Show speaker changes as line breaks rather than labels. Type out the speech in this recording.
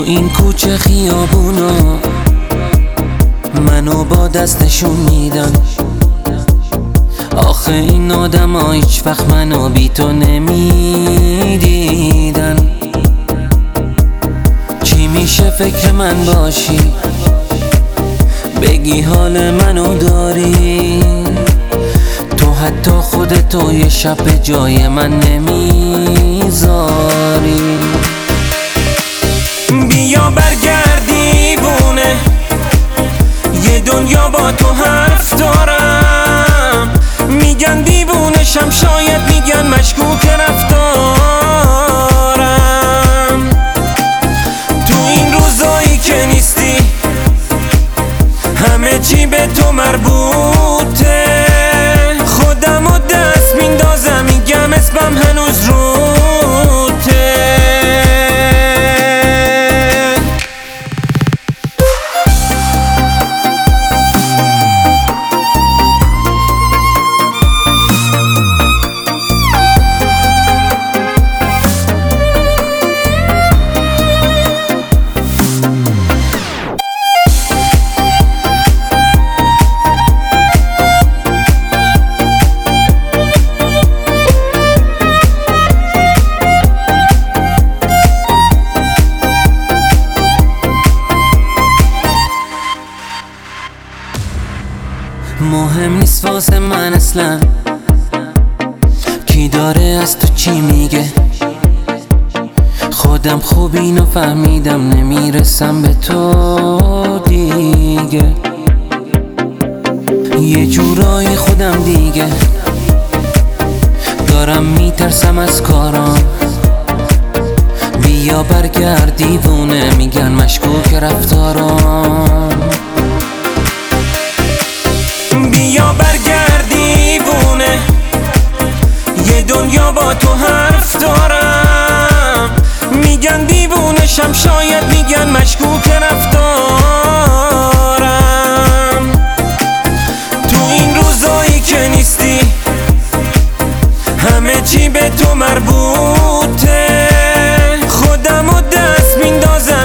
تو این کوچه خیابونا منو با دستشون میدن. آخه این آدم ها هیچ وقت منو بی تو نمی‌دیدن. چی میشه فکر من باشی؟ بگی حال منو داری. تو حتی خودتو یه شب جای من نمی‌ذاری. بیا برگرد دیوونه یه دنیا با تو حرف دارم. میگن دیوونشم شاید میگن مشکوک رفتارم. تو این روزایی که نیستی همه چی به تو مربوطه. خودم و دست میندازم میگم اسمم هنوز روته مهم نیست واسه من اصلا. کی داره از تو چی میگه؟ خودم خوب اینو فهمیدم نمی‌رسم به تو دیگه. یه جورایی خودم دیگه. دارم میترسم از کارام. بیا برگرد دیوونه میگن مشکوک رفتارام. دنیا با تو حرف دارم. میگن دیوونشم شاید میگن مشکوک رفتارم. تو این روزایی که نیستی همه چی به تو مربوطه. خودم و دست میندازم.